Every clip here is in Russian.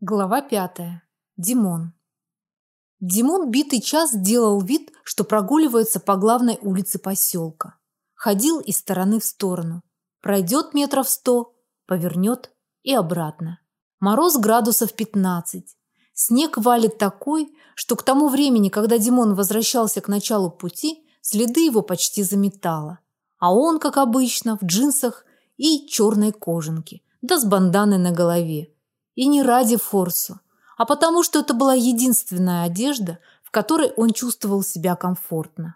Глава пятая. Димон. Димон битый час делал вид, что прогуливается по главной улице поселка. Ходил из стороны в сторону. Пройдет метров сто, повернет и обратно. Мороз градусов 15. Снег валит такой, что к тому времени, когда Димон возвращался к началу пути, следы его почти заметало. А он, как обычно, в джинсах и черной кожанке, да с банданой на голове и не ради форсу, а потому что это была единственная одежда, в которой он чувствовал себя комфортно.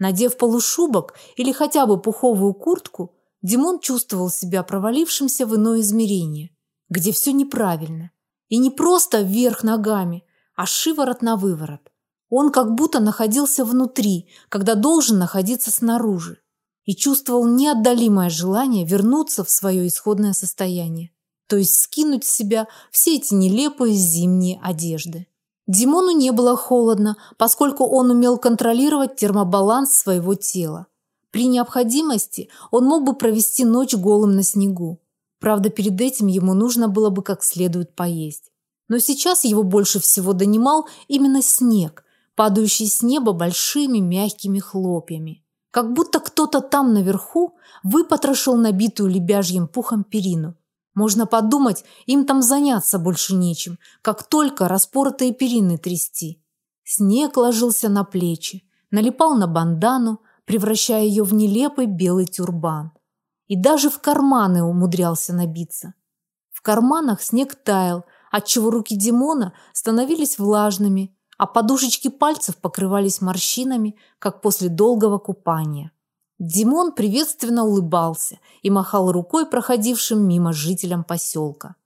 Надев полушубок или хотя бы пуховую куртку, Димон чувствовал себя провалившимся в иное измерение, где все неправильно. И не просто вверх ногами, а шиворот на выворот. Он как будто находился внутри, когда должен находиться снаружи, и чувствовал неотдалимое желание вернуться в свое исходное состояние то есть скинуть с себя все эти нелепые зимние одежды. Димону не было холодно, поскольку он умел контролировать термобаланс своего тела. При необходимости он мог бы провести ночь голым на снегу. Правда, перед этим ему нужно было бы как следует поесть. Но сейчас его больше всего донимал именно снег, падающий с неба большими мягкими хлопьями. Как будто кто-то там наверху выпотрошил набитую лебяжьим пухом перину можно подумать, им там заняться больше нечем, как только распоротые перины трясти. Снег ложился на плечи, налипал на бандану, превращая ее в нелепый белый тюрбан. И даже в карманы умудрялся набиться. В карманах снег таял, отчего руки Димона становились влажными, а подушечки пальцев покрывались морщинами, как после долгого купания. Димон приветственно улыбался и махал рукой проходившим мимо жителям поселка.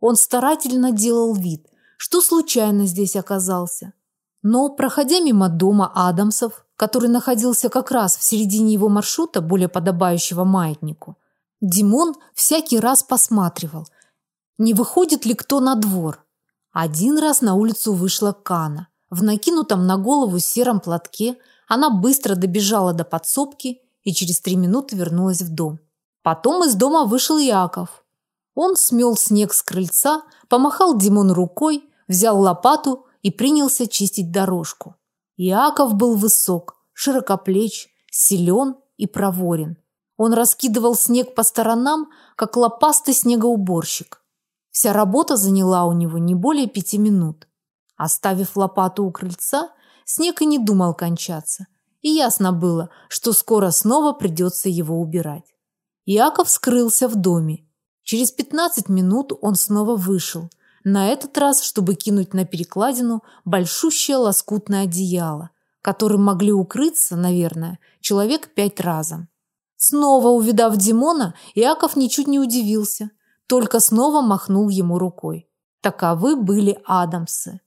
Он старательно делал вид, что случайно здесь оказался. Но, проходя мимо дома Адамсов, который находился как раз в середине его маршрута, более подобающего маятнику, Димон всякий раз посматривал, не выходит ли кто на двор. Один раз на улицу вышла Кана. В накинутом на голову сером платке она быстро добежала до подсобки и через три минуты вернулась в дом. Потом из дома вышел Яков. Он смел снег с крыльца, помахал Димону рукой, взял лопату и принялся чистить дорожку. Яков был высок, широкоплеч, силен и проворен. Он раскидывал снег по сторонам, как лопастый снегоуборщик. Вся работа заняла у него не более пяти минут. Оставив лопату у крыльца, снег и не думал кончаться и ясно было, что скоро снова придется его убирать. Яков скрылся в доме. Через 15 минут он снова вышел, на этот раз, чтобы кинуть на перекладину большущее лоскутное одеяло, которым могли укрыться, наверное, человек пять разом. Снова увидав Димона, Яков ничуть не удивился, только снова махнул ему рукой. Таковы были Адамсы.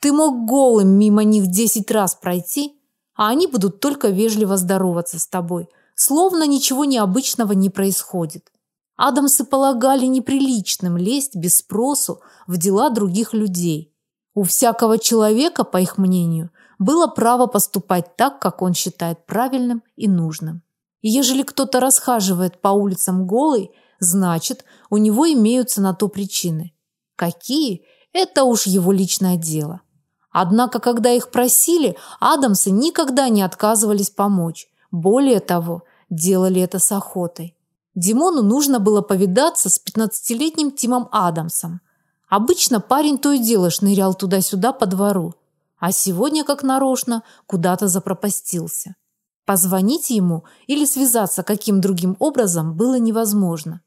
Ты мог голым мимо них десять раз пройти, а они будут только вежливо здороваться с тобой, словно ничего необычного не происходит. Адамсы полагали неприличным лезть без спросу в дела других людей. У всякого человека, по их мнению, было право поступать так, как он считает правильным и нужным. И ежели кто-то расхаживает по улицам голый, значит, у него имеются на то причины. Какие это уж его личное дело. Однако, когда их просили, Адамсы никогда не отказывались помочь. Более того, делали это с охотой. Димону нужно было повидаться с 15-летним Тимом Адамсом. Обычно парень то и дело шнырял туда-сюда по двору, а сегодня, как нарочно, куда-то запропастился. Позвонить ему или связаться каким другим образом было невозможно.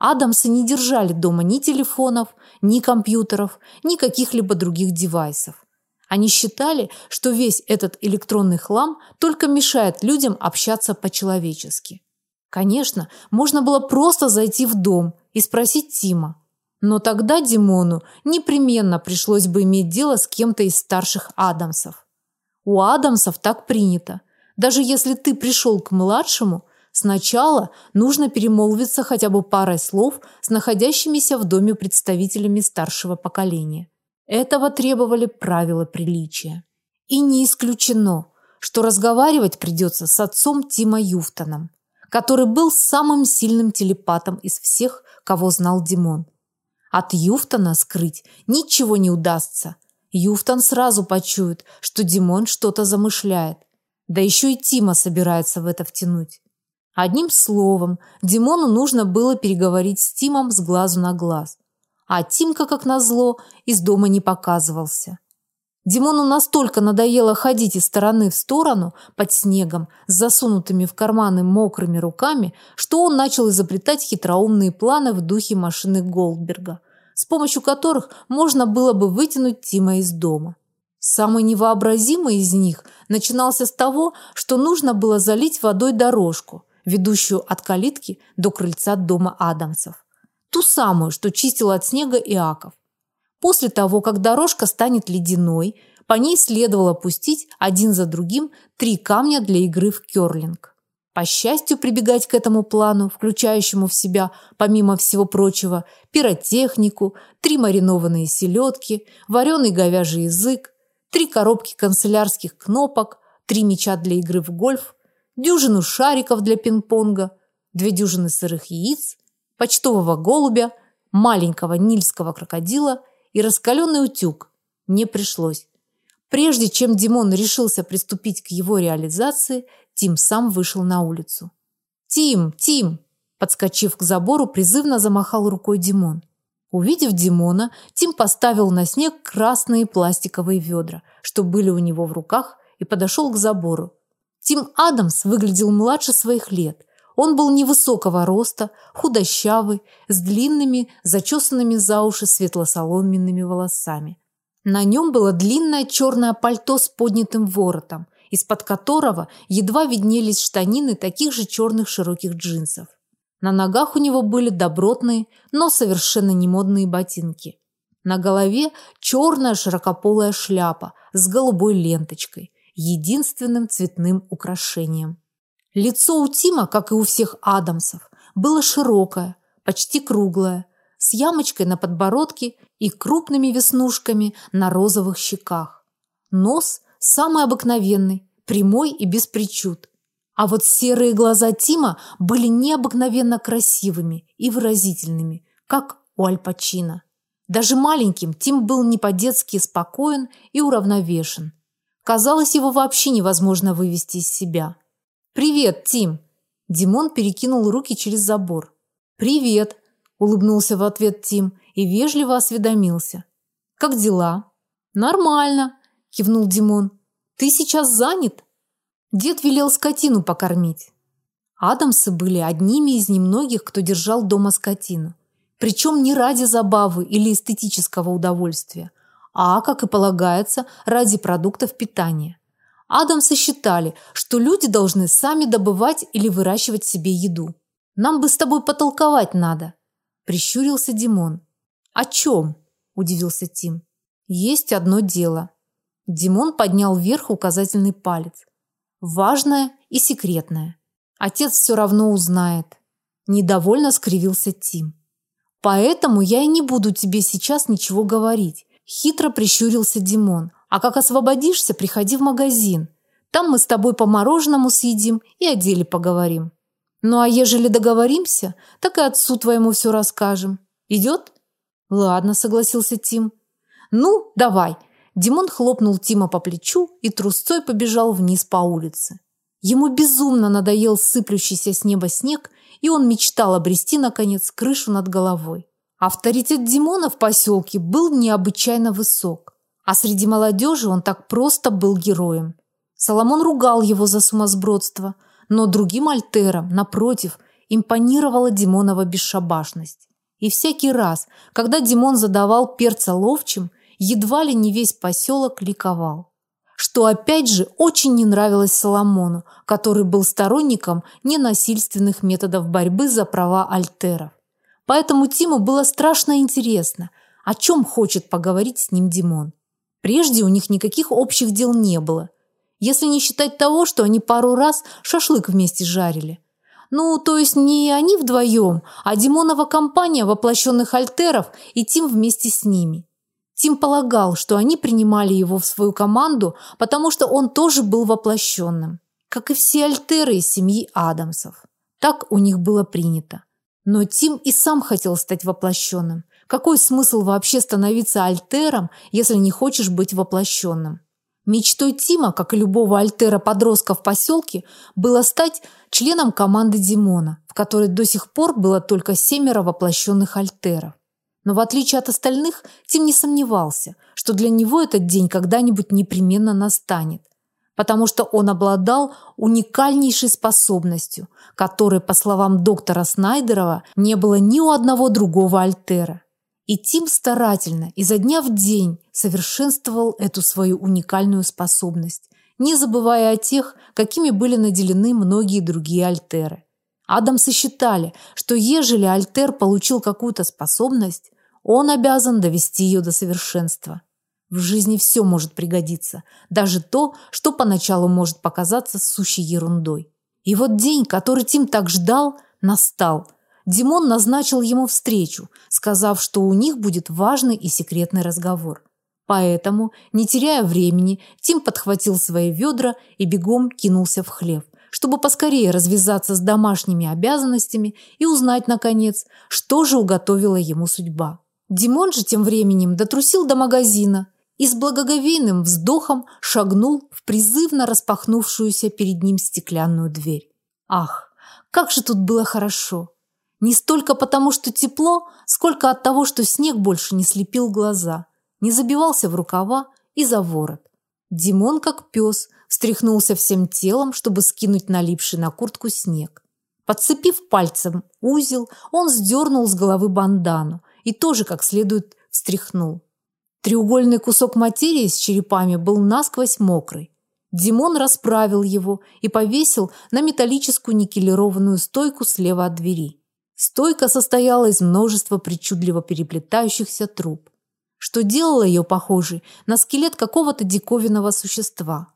Адамсы не держали дома ни телефонов, ни компьютеров, ни каких-либо других девайсов. Они считали, что весь этот электронный хлам только мешает людям общаться по-человечески. Конечно, можно было просто зайти в дом и спросить Тима. Но тогда Димону непременно пришлось бы иметь дело с кем-то из старших Адамсов. У Адамсов так принято. Даже если ты пришел к младшему, сначала нужно перемолвиться хотя бы парой слов с находящимися в доме представителями старшего поколения. Этого требовали правила приличия. И не исключено, что разговаривать придется с отцом Тима Юфтоном, который был самым сильным телепатом из всех, кого знал Димон. От Юфтона скрыть ничего не удастся. Юфтон сразу почует, что Димон что-то замышляет. Да еще и Тима собирается в это втянуть. Одним словом, Димону нужно было переговорить с Тимом с глазу на глаз. А Тимка, как назло, из дома не показывался. Димону настолько надоело ходить из стороны в сторону под снегом с засунутыми в карманы мокрыми руками, что он начал изобретать хитроумные планы в духе машины Голдберга, с помощью которых можно было бы вытянуть Тима из дома. Самый невообразимый из них начинался с того, что нужно было залить водой дорожку, ведущую от калитки до крыльца дома Адамсов ту самую, что чистил от снега Иаков. После того, как дорожка станет ледяной, по ней следовало пустить один за другим три камня для игры в кёрлинг. По счастью, прибегать к этому плану, включающему в себя, помимо всего прочего, пиротехнику, три маринованные селедки, вареный говяжий язык, три коробки канцелярских кнопок, три мяча для игры в гольф, дюжину шариков для пинг-понга, две дюжины сырых яиц, почтового голубя, маленького нильского крокодила и раскаленный утюг не пришлось. Прежде чем Димон решился приступить к его реализации, Тим сам вышел на улицу. «Тим! Тим!» Подскочив к забору, призывно замахал рукой Димон. Увидев Димона, Тим поставил на снег красные пластиковые ведра, что были у него в руках, и подошел к забору. Тим Адамс выглядел младше своих лет – он был невысокого роста, худощавый, с длинными, зачесанными за уши светло-соломенными волосами. На нем было длинное черное пальто с поднятым воротом, из-под которого едва виднелись штанины таких же черных широких джинсов. На ногах у него были добротные, но совершенно не модные ботинки. На голове черная широкополая шляпа с голубой ленточкой, единственным цветным украшением. Лицо у Тима, как и у всех Адамсов, было широкое, почти круглое, с ямочкой на подбородке и крупными веснушками на розовых щеках. Нос самый обыкновенный, прямой и без причуд. А вот серые глаза Тима были необыкновенно красивыми и выразительными, как у Аль Пачино. Даже маленьким Тим был не по-детски спокоен и уравновешен. Казалось, его вообще невозможно вывести из себя. «Привет, Тим!» Димон перекинул руки через забор. «Привет!» – улыбнулся в ответ Тим и вежливо осведомился. «Как дела?» «Нормально!» – кивнул Димон. «Ты сейчас занят?» Дед велел скотину покормить. Адамсы были одними из немногих, кто держал дома скотину. Причем не ради забавы или эстетического удовольствия, а, как и полагается, ради продуктов питания. Адамсы считали, что люди должны сами добывать или выращивать себе еду. Нам бы с тобой потолковать надо, прищурился Димон. О чем? удивился Тим. Есть одно дело. Димон поднял вверх указательный палец. Важное и секретное. Отец все равно узнает. Недовольно скривился Тим. Поэтому я и не буду тебе сейчас ничего говорить. Хитро прищурился Димон. А как освободишься, приходи в магазин. Там мы с тобой по мороженому съедим и о деле поговорим. Ну а ежели договоримся, так и отцу твоему все расскажем. Идет? Ладно, согласился Тим. Ну, давай. Димон хлопнул Тима по плечу и трусцой побежал вниз по улице. Ему безумно надоел сыплющийся с неба снег, и он мечтал обрести наконец крышу над головой. Авторитет Димона в поселке был необычайно высок. А среди молодежи он так просто был героем. Соломон ругал его за сумасбродство, но другим альтерам, напротив, импонировала Димонова бесшабашность. И всякий раз, когда Димон задавал перца ловчим, едва ли не весь поселок ликовал. Что опять же очень не нравилось Соломону, который был сторонником ненасильственных методов борьбы за права альтеров. Поэтому Тиму было страшно интересно, о чем хочет поговорить с ним Димон. Прежде у них никаких общих дел не было, если не считать того, что они пару раз шашлык вместе жарили. Ну, то есть не они вдвоем, а Димонова компания воплощенных альтеров и Тим вместе с ними. Тим полагал, что они принимали его в свою команду, потому что он тоже был воплощенным, как и все альтеры из семьи Адамсов. Так у них было принято. Но Тим и сам хотел стать воплощенным, Какой смысл вообще становиться альтером, если не хочешь быть воплощенным? Мечтой Тима, как и любого альтера-подростка в поселке, было стать членом команды Димона, в которой до сих пор было только семеро воплощенных альтеров. Но в отличие от остальных, Тим не сомневался, что для него этот день когда-нибудь непременно настанет, потому что он обладал уникальнейшей способностью, которой, по словам доктора Снайдерова, не было ни у одного другого альтера. И Тим старательно, изо дня в день, совершенствовал эту свою уникальную способность, не забывая о тех, какими были наделены многие другие альтеры. Адамсы считали, что ежели альтер получил какую-то способность, он обязан довести ее до совершенства. В жизни все может пригодиться, даже то, что поначалу может показаться сущей ерундой. И вот день, который Тим так ждал, настал – Димон назначил ему встречу, сказав, что у них будет важный и секретный разговор. Поэтому, не теряя времени, Тим подхватил свои ведра и бегом кинулся в хлев, чтобы поскорее развязаться с домашними обязанностями и узнать, наконец, что же уготовила ему судьба. Димон же тем временем дотрусил до магазина и с благоговейным вздохом шагнул в призывно распахнувшуюся перед ним стеклянную дверь. Ах, как же тут было хорошо! Не столько потому, что тепло, сколько от того, что снег больше не слепил глаза, не забивался в рукава и за ворот. Димон, как пес, встряхнулся всем телом, чтобы скинуть налипший на куртку снег. Подцепив пальцем узел, он сдернул с головы бандану и тоже как следует встряхнул. Треугольный кусок материи с черепами был насквозь мокрый. Димон расправил его и повесил на металлическую никелированную стойку слева от двери. Стойка состояла из множества причудливо переплетающихся труб, что делало ее похожей на скелет какого-то диковинного существа.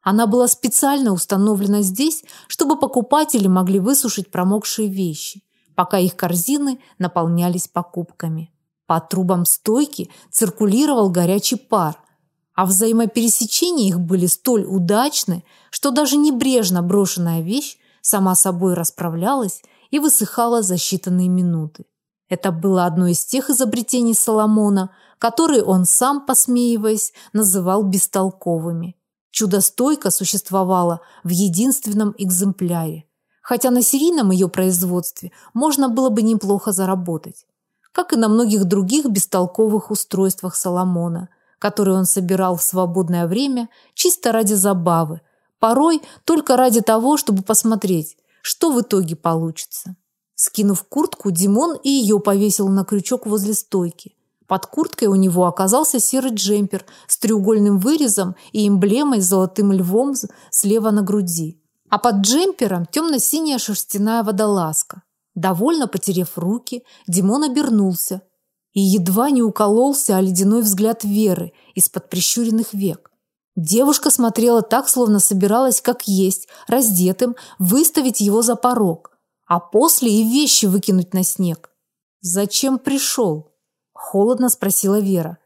Она была специально установлена здесь, чтобы покупатели могли высушить промокшие вещи, пока их корзины наполнялись покупками. По трубам стойки циркулировал горячий пар, а взаимопересечения их были столь удачны, что даже небрежно брошенная вещь сама собой расправлялась и высыхала за считанные минуты. Это было одно из тех изобретений Соломона, которые он сам, посмеиваясь, называл бестолковыми. Чудо-стойка существовала в единственном экземпляре, хотя на серийном ее производстве можно было бы неплохо заработать, как и на многих других бестолковых устройствах Соломона, которые он собирал в свободное время чисто ради забавы, порой только ради того, чтобы посмотреть, что в итоге получится. Скинув куртку, Димон и ее повесил на крючок возле стойки. Под курткой у него оказался серый джемпер с треугольным вырезом и эмблемой с золотым львом слева на груди. А под джемпером темно-синяя шерстяная водолазка. Довольно потерев руки, Димон обернулся и едва не укололся о ледяной взгляд Веры из-под прищуренных век. Девушка смотрела так, словно собиралась как есть, раздетым, выставить его за порог, а после и вещи выкинуть на снег. «Зачем пришел?» – холодно спросила Вера.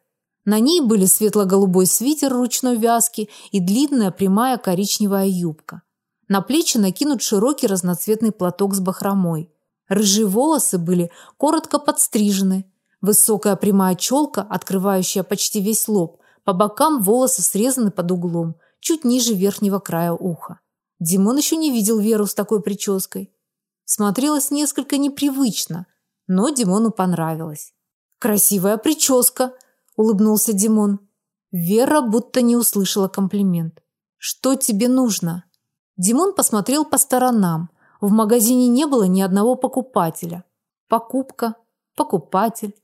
На ней были светло-голубой свитер ручной вязки и длинная прямая коричневая юбка. На плечи накинут широкий разноцветный платок с бахромой. Рыжие волосы были коротко подстрижены. Высокая прямая челка, открывающая почти весь лоб, по бокам волосы срезаны под углом, чуть ниже верхнего края уха. Димон еще не видел Веру с такой прической. Смотрелась несколько непривычно, но Димону понравилось. «Красивая прическа!» – улыбнулся Димон. Вера будто не услышала комплимент. «Что тебе нужно?» Димон посмотрел по сторонам. В магазине не было ни одного покупателя. Покупка, покупатель,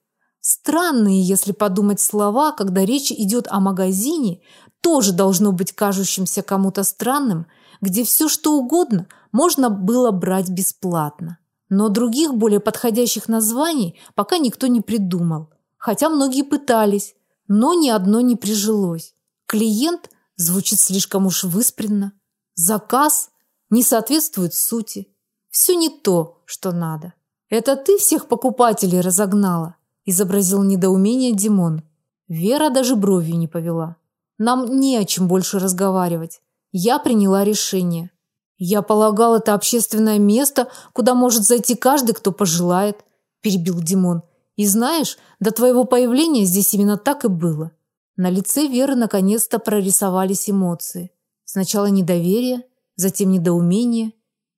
Странные, если подумать слова, когда речь идет о магазине, тоже должно быть кажущимся кому-то странным, где все что угодно можно было брать бесплатно. Но других более подходящих названий пока никто не придумал, хотя многие пытались, но ни одно не прижилось. Клиент звучит слишком уж выспренно, заказ не соответствует сути. Все не то, что надо. Это ты всех покупателей разогнала изобразил недоумение Димон. Вера даже бровью не повела. Нам не о чем больше разговаривать. Я приняла решение. Я полагал, это общественное место, куда может зайти каждый, кто пожелает, перебил Димон. И знаешь, до твоего появления здесь именно так и было. На лице Веры наконец-то прорисовались эмоции. Сначала недоверие, затем недоумение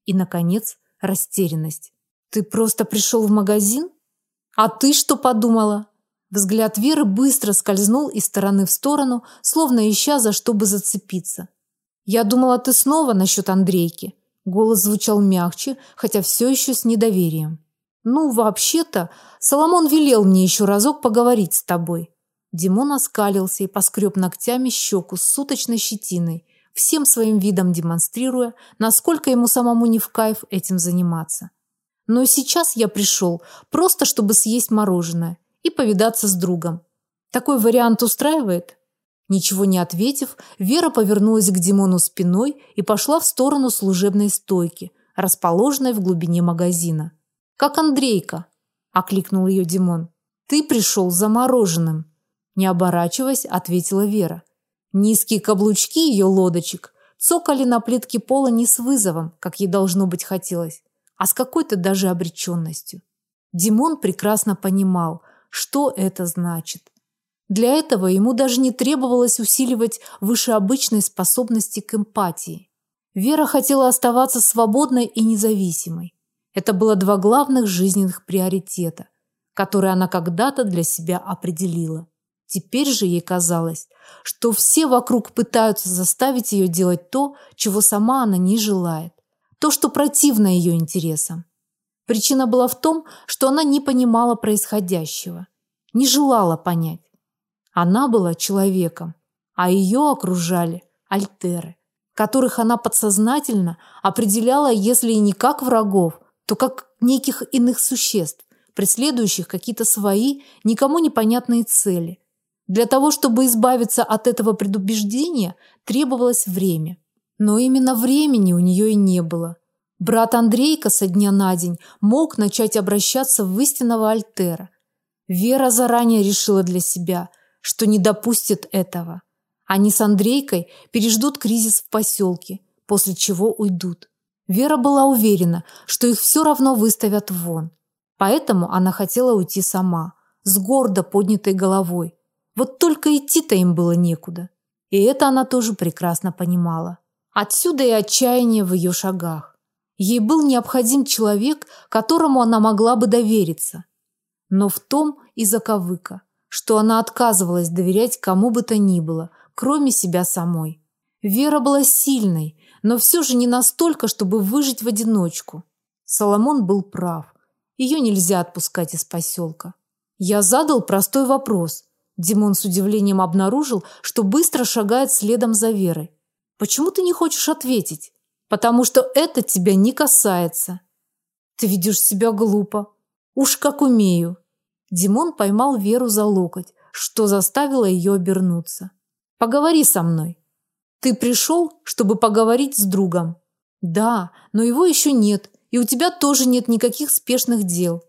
и, наконец, растерянность. Ты просто пришел в магазин? А ты что подумала? Взгляд Веры быстро скользнул из стороны в сторону, словно ища за что бы зацепиться. Я думала, ты снова насчет Андрейки. Голос звучал мягче, хотя все еще с недоверием. Ну, вообще-то, Соломон велел мне еще разок поговорить с тобой. Димон оскалился и поскреб ногтями щеку с суточной щетиной, всем своим видом демонстрируя, насколько ему самому не в кайф этим заниматься. Но сейчас я пришел просто чтобы съесть мороженое и повидаться с другом. Такой вариант устраивает? Ничего не ответив, Вера повернулась к Димону спиной и пошла в сторону служебной стойки, расположенной в глубине магазина. Как Андрейка, окликнул ее Димон. Ты пришел за мороженым, не оборачиваясь, ответила Вера. Низкие каблучки ее лодочек цокали на плитке пола не с вызовом, как ей должно быть хотелось, а с какой-то даже обреченностью. Димон прекрасно понимал, что это значит. Для этого ему даже не требовалось усиливать выше обычной способности к эмпатии. Вера хотела оставаться свободной и независимой. Это было два главных жизненных приоритета, которые она когда-то для себя определила. Теперь же ей казалось, что все вокруг пытаются заставить ее делать то, чего сама она не желает, то, что противно ее интересам. Причина была в том, что она не понимала происходящего, не желала понять. Она была человеком, а ее окружали альтеры, которых она подсознательно определяла, если и не как врагов, то как неких иных существ, преследующих какие-то свои, никому непонятные цели. Для того, чтобы избавиться от этого предубеждения, требовалось время. Но именно времени у нее и не было. Брат Андрейка со дня на день мог начать обращаться в истинного альтера. Вера заранее решила для себя – что не допустит этого. Они с Андрейкой переждут кризис в поселке, после чего уйдут. Вера была уверена, что их все равно выставят вон. Поэтому она хотела уйти сама, с гордо поднятой головой. Вот только идти-то им было некуда. И это она тоже прекрасно понимала. Отсюда и отчаяние в ее шагах. Ей был необходим человек, которому она могла бы довериться. Но в том и заковыка – что она отказывалась доверять кому бы то ни было, кроме себя самой. Вера была сильной, но все же не настолько, чтобы выжить в одиночку. Соломон был прав. Ее нельзя отпускать из поселка. Я задал простой вопрос. Димон с удивлением обнаружил, что быстро шагает следом за Верой. Почему ты не хочешь ответить? Потому что это тебя не касается. Ты ведешь себя глупо. Уж как умею. Димон поймал Веру за локоть, что заставило ее обернуться. Поговори со мной. Ты пришел, чтобы поговорить с другом. Да, но его еще нет, и у тебя тоже нет никаких спешных дел.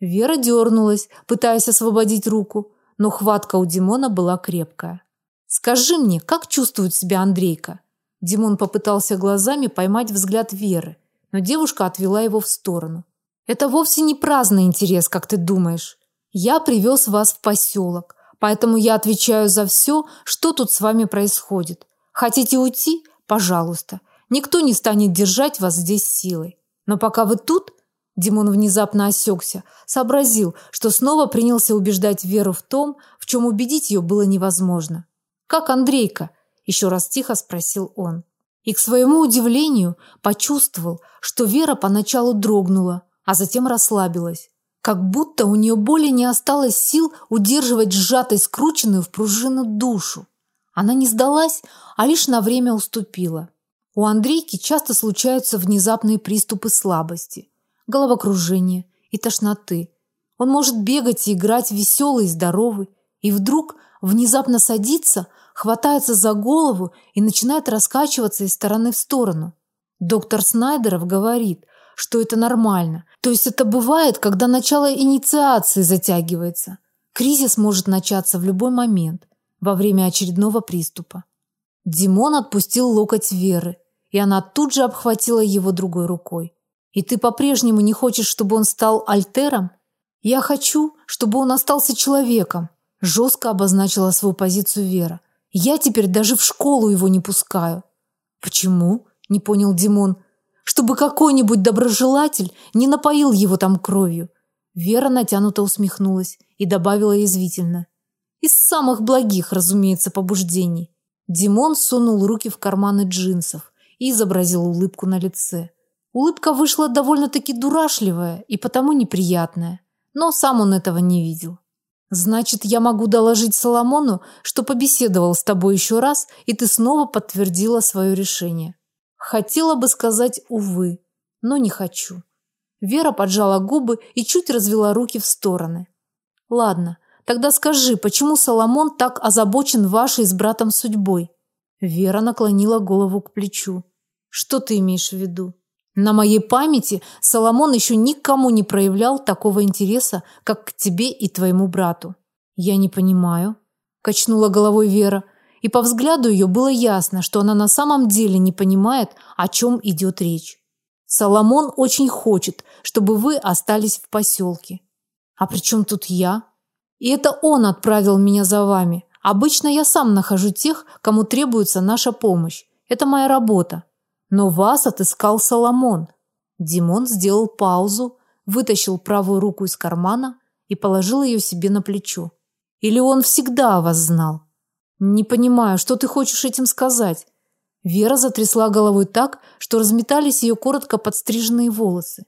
Вера дернулась, пытаясь освободить руку, но хватка у Димона была крепкая. Скажи мне, как чувствует себя Андрейка? Димон попытался глазами поймать взгляд Веры, но девушка отвела его в сторону. Это вовсе не праздный интерес, как ты думаешь. Я привез вас в поселок, поэтому я отвечаю за все, что тут с вами происходит. Хотите уйти? Пожалуйста. Никто не станет держать вас здесь силой. Но пока вы тут, Димон внезапно осекся, сообразил, что снова принялся убеждать Веру в том, в чем убедить ее было невозможно. Как Андрейка? еще раз тихо спросил он. И к своему удивлению почувствовал, что Вера поначалу дрогнула, а затем расслабилась как будто у нее более не осталось сил удерживать сжатой, скрученную в пружину душу. Она не сдалась, а лишь на время уступила. У Андрейки часто случаются внезапные приступы слабости, головокружения и тошноты. Он может бегать и играть веселый и здоровый, и вдруг внезапно садится, хватается за голову и начинает раскачиваться из стороны в сторону. Доктор Снайдеров говорит, что это нормально. То есть это бывает, когда начало инициации затягивается. Кризис может начаться в любой момент, во время очередного приступа. Димон отпустил локоть Веры, и она тут же обхватила его другой рукой. И ты по-прежнему не хочешь, чтобы он стал альтером? Я хочу, чтобы он остался человеком, жестко обозначила свою позицию Вера. Я теперь даже в школу его не пускаю. Почему? Не понял Димон. Чтобы какой-нибудь доброжелатель не напоил его там кровью. Вера натянуто усмехнулась и добавила язвительно: из самых благих, разумеется, побуждений. Димон сунул руки в карманы джинсов и изобразил улыбку на лице. Улыбка вышла довольно-таки дурашливая и потому неприятная, но сам он этого не видел. Значит, я могу доложить Соломону, что побеседовал с тобой еще раз, и ты снова подтвердила свое решение. Хотела бы сказать увы, но не хочу. Вера поджала губы и чуть развела руки в стороны. Ладно, тогда скажи, почему Соломон так озабочен вашей с братом судьбой? Вера наклонила голову к плечу. Что ты имеешь в виду? На моей памяти Соломон еще никому не проявлял такого интереса, как к тебе и твоему брату. Я не понимаю, качнула головой Вера, и по взгляду ее было ясно, что она на самом деле не понимает, о чем идет речь. Соломон очень хочет, чтобы вы остались в поселке. А при чем тут я? И это он отправил меня за вами. Обычно я сам нахожу тех, кому требуется наша помощь. Это моя работа. Но вас отыскал Соломон. Димон сделал паузу, вытащил правую руку из кармана и положил ее себе на плечо. Или он всегда вас знал? Не понимаю, что ты хочешь этим сказать? Вера затрясла головой так, что разметались ее коротко подстриженные волосы.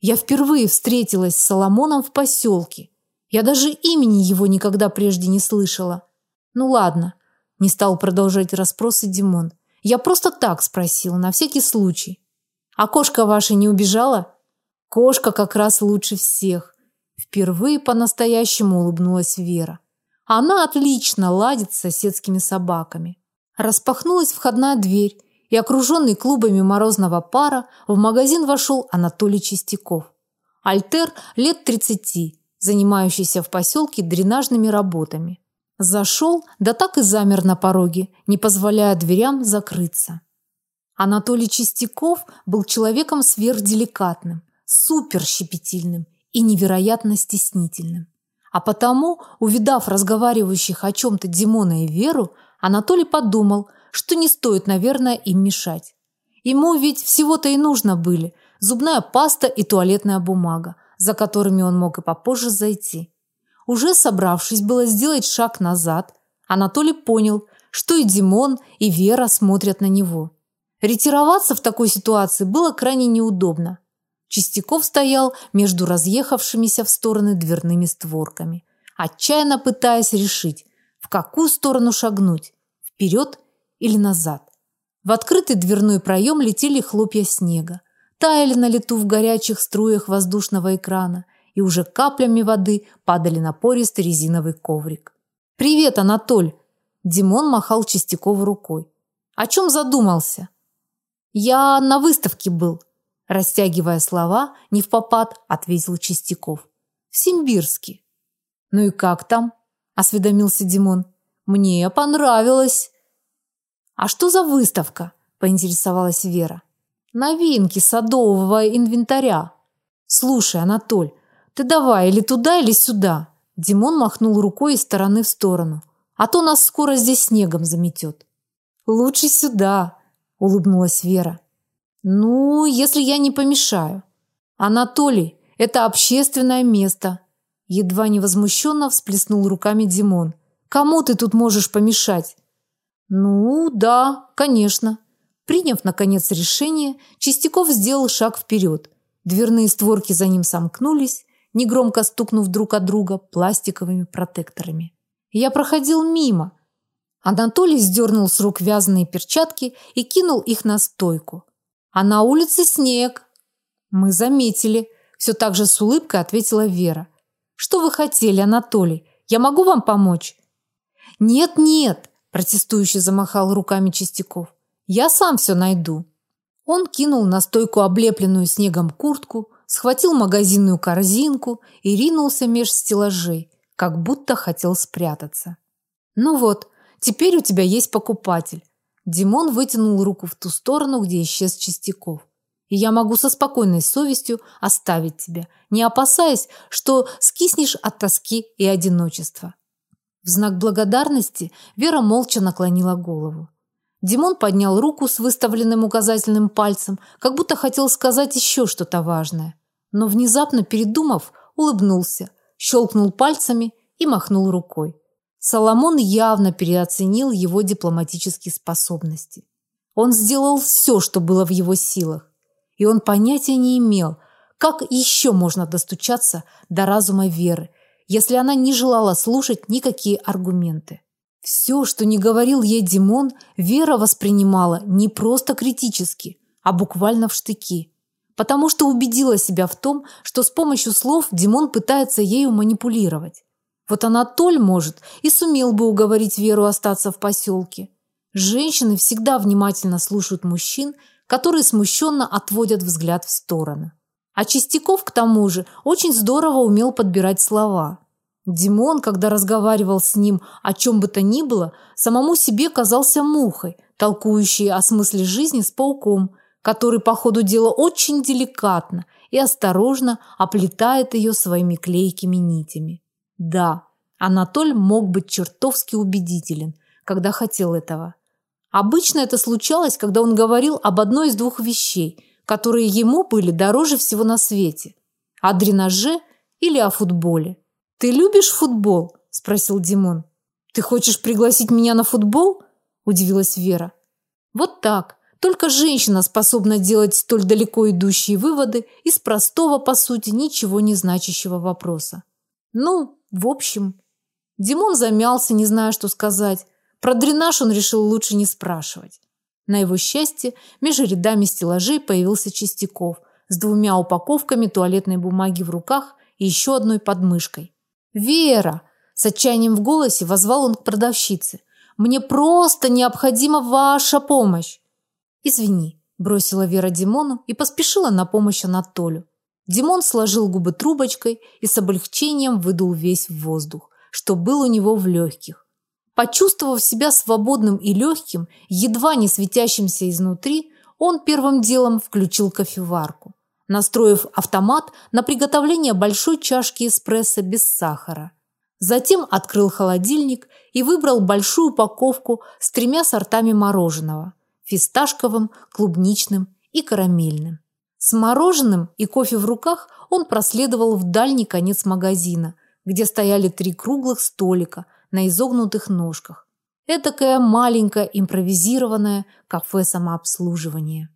Я впервые встретилась с Соломоном в поселке. Я даже имени его никогда прежде не слышала. Ну ладно, не стал продолжать расспросы Димон. Я просто так спросил, на всякий случай. А кошка ваша не убежала? Кошка как раз лучше всех. Впервые по-настоящему улыбнулась Вера. Она отлично ладит с соседскими собаками. Распахнулась входная дверь, и окруженный клубами морозного пара в магазин вошел Анатолий Чистяков. Альтер лет тридцати, занимающийся в поселке дренажными работами. Зашел, да так и замер на пороге, не позволяя дверям закрыться. Анатолий Чистяков был человеком сверхделикатным, суперщепетильным и невероятно стеснительным. А потому, увидав разговаривающих о чем то Димона и Веру, Анатолий подумал, что не стоит, наверное, им мешать. Ему ведь всего-то и нужно были зубная паста и туалетная бумага, за которыми он мог и попозже зайти. Уже собравшись было сделать шаг назад, Анатолий понял, что и Димон, и Вера смотрят на него. Ретироваться в такой ситуации было крайне неудобно. Чистяков стоял между разъехавшимися в стороны дверными створками, отчаянно пытаясь решить, в какую сторону шагнуть – вперед или назад. В открытый дверной проем летели хлопья снега, таяли на лету в горячих струях воздушного экрана и уже каплями воды падали на пористый резиновый коврик. «Привет, Анатоль!» Димон махал Чистякову рукой. «О чем задумался?» «Я на выставке был», растягивая слова, не в попад, ответил Чистяков. «В Симбирске». «Ну и как там?» – осведомился Димон. «Мне понравилось». «А что за выставка?» – поинтересовалась Вера. «Новинки садового инвентаря». «Слушай, Анатоль, ты давай или туда, или сюда. Димон махнул рукой из стороны в сторону. А то нас скоро здесь снегом заметет. Лучше сюда, улыбнулась Вера. Ну, если я не помешаю. Анатолий, это общественное место. Едва не возмущенно всплеснул руками Димон. Кому ты тут можешь помешать? Ну, да, конечно. Приняв наконец решение, Чистяков сделал шаг вперед. Дверные створки за ним сомкнулись, негромко стукнув друг от друга пластиковыми протекторами. Я проходил мимо. Анатолий сдернул с рук вязаные перчатки и кинул их на стойку. А на улице снег. Мы заметили, все так же с улыбкой ответила Вера. Что вы хотели, Анатолий? Я могу вам помочь? Нет, нет, протестующе замахал руками Чистяков. Я сам все найду. Он кинул на стойку облепленную снегом куртку, схватил магазинную корзинку и ринулся меж стеллажей, как будто хотел спрятаться. Ну вот, теперь у тебя есть покупатель. Димон вытянул руку в ту сторону, где исчез Чистяков. И я могу со спокойной совестью оставить тебя, не опасаясь, что скиснешь от тоски и одиночества. В знак благодарности Вера молча наклонила голову. Димон поднял руку с выставленным указательным пальцем, как будто хотел сказать еще что-то важное, но внезапно, передумав, улыбнулся, щелкнул пальцами и махнул рукой. Соломон явно переоценил его дипломатические способности. Он сделал все, что было в его силах, и он понятия не имел, как еще можно достучаться до разума Веры, если она не желала слушать никакие аргументы. Все, что не говорил ей Димон, Вера воспринимала не просто критически, а буквально в штыки, потому что убедила себя в том, что с помощью слов Димон пытается ею манипулировать. Вот Анатоль, может, и сумел бы уговорить Веру остаться в поселке. Женщины всегда внимательно слушают мужчин, которые смущенно отводят взгляд в сторону. А Чистяков, к тому же, очень здорово умел подбирать слова. Димон, когда разговаривал с ним о чем бы то ни было, самому себе казался мухой, толкующей о смысле жизни с пауком, который по ходу дела очень деликатно и осторожно оплетает ее своими клейкими нитями. Да, Анатоль мог быть чертовски убедителен, когда хотел этого. Обычно это случалось, когда он говорил об одной из двух вещей, которые ему были дороже всего на свете: о дренаже или о футболе. Ты любишь футбол? спросил Димон. Ты хочешь пригласить меня на футбол? удивилась Вера. Вот так. Только женщина способна делать столь далеко идущие выводы из простого, по сути, ничего не значащего вопроса. Ну, в общем, Димон замялся, не зная, что сказать. Про дренаж он решил лучше не спрашивать. На его счастье, между рядами стеллажей появился Чистяков с двумя упаковками туалетной бумаги в руках и еще одной под мышкой. Вера, с отчаянием в голосе возвал он к продавщице. Мне просто необходима ваша помощь. Извини, бросила Вера Димону и поспешила на помощь Анатолию. Димон сложил губы трубочкой и с облегчением выдул весь воздух, что был у него в легких. Почувствовав себя свободным и легким, едва не светящимся изнутри, он первым делом включил кофеварку настроив автомат на приготовление большой чашки эспрессо без сахара. Затем открыл холодильник и выбрал большую упаковку с тремя сортами мороженого: фисташковым, клубничным и карамельным. С мороженым и кофе в руках он проследовал в дальний конец магазина, где стояли три круглых столика на изогнутых ножках. Этакое маленькое импровизированное кафе самообслуживания.